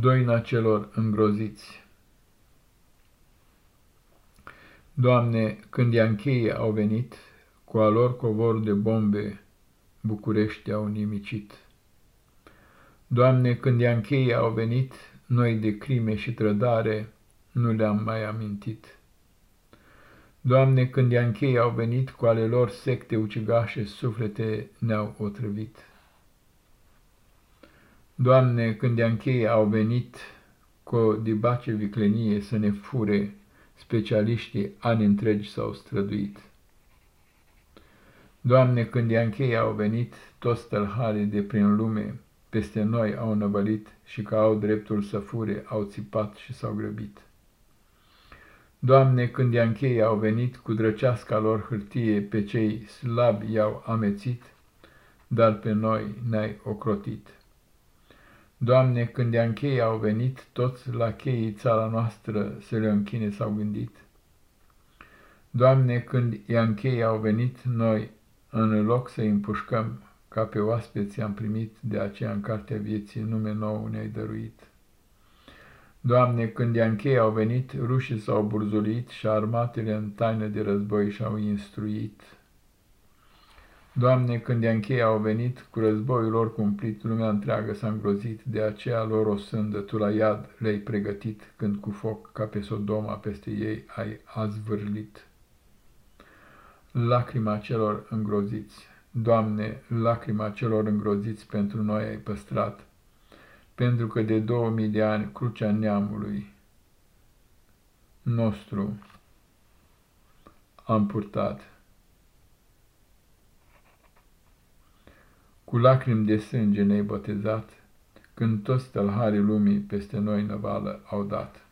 Doina celor îngroziți Doamne, când Iancheii au venit, cu a lor covor de bombe, București au nimicit. Doamne, când Iancheii au venit, noi de crime și trădare nu le-am mai amintit. Doamne, când Iancheii au venit, cu ale lor secte ucigașe, suflete ne-au otrăvit. Doamne, când de au venit cu o dibace viclenie să ne fure, specialiștii ani întregi s-au străduit. Doamne, când de au venit, toți tălharii de prin lume peste noi au năvălit și că au dreptul să fure, au țipat și s-au grăbit. Doamne, când de au venit, cu drăceasca lor hârtie pe cei slabi i-au amețit, dar pe noi ne-ai ocrotit. Doamne, când de închei au venit, toți la cheii țara noastră să le închine s-au gândit. Doamne, când închei au venit, noi, în loc să împușcăm, ca pe oaspeți am primit, de aceea în cartea vieții nume nou ne-ai dăruit. Doamne, când închei au venit, rușii s-au burzulit și armatele în taină de război și-au instruit. Doamne, când de închei au venit, cu războiul lor cumplit, lumea întreagă s-a îngrozit, de aceea lor o sândă tu la iad le-ai pregătit, când cu foc ca pe Sodoma peste ei ai azvârlit. Lacrima celor îngroziți, Doamne, lacrima celor îngroziți pentru noi ai păstrat, pentru că de două mii de ani crucea neamului nostru am purtat. Cu lacrimi de sânge ne-ai botezat, când toți tălharii lumii peste noi năvală au dat.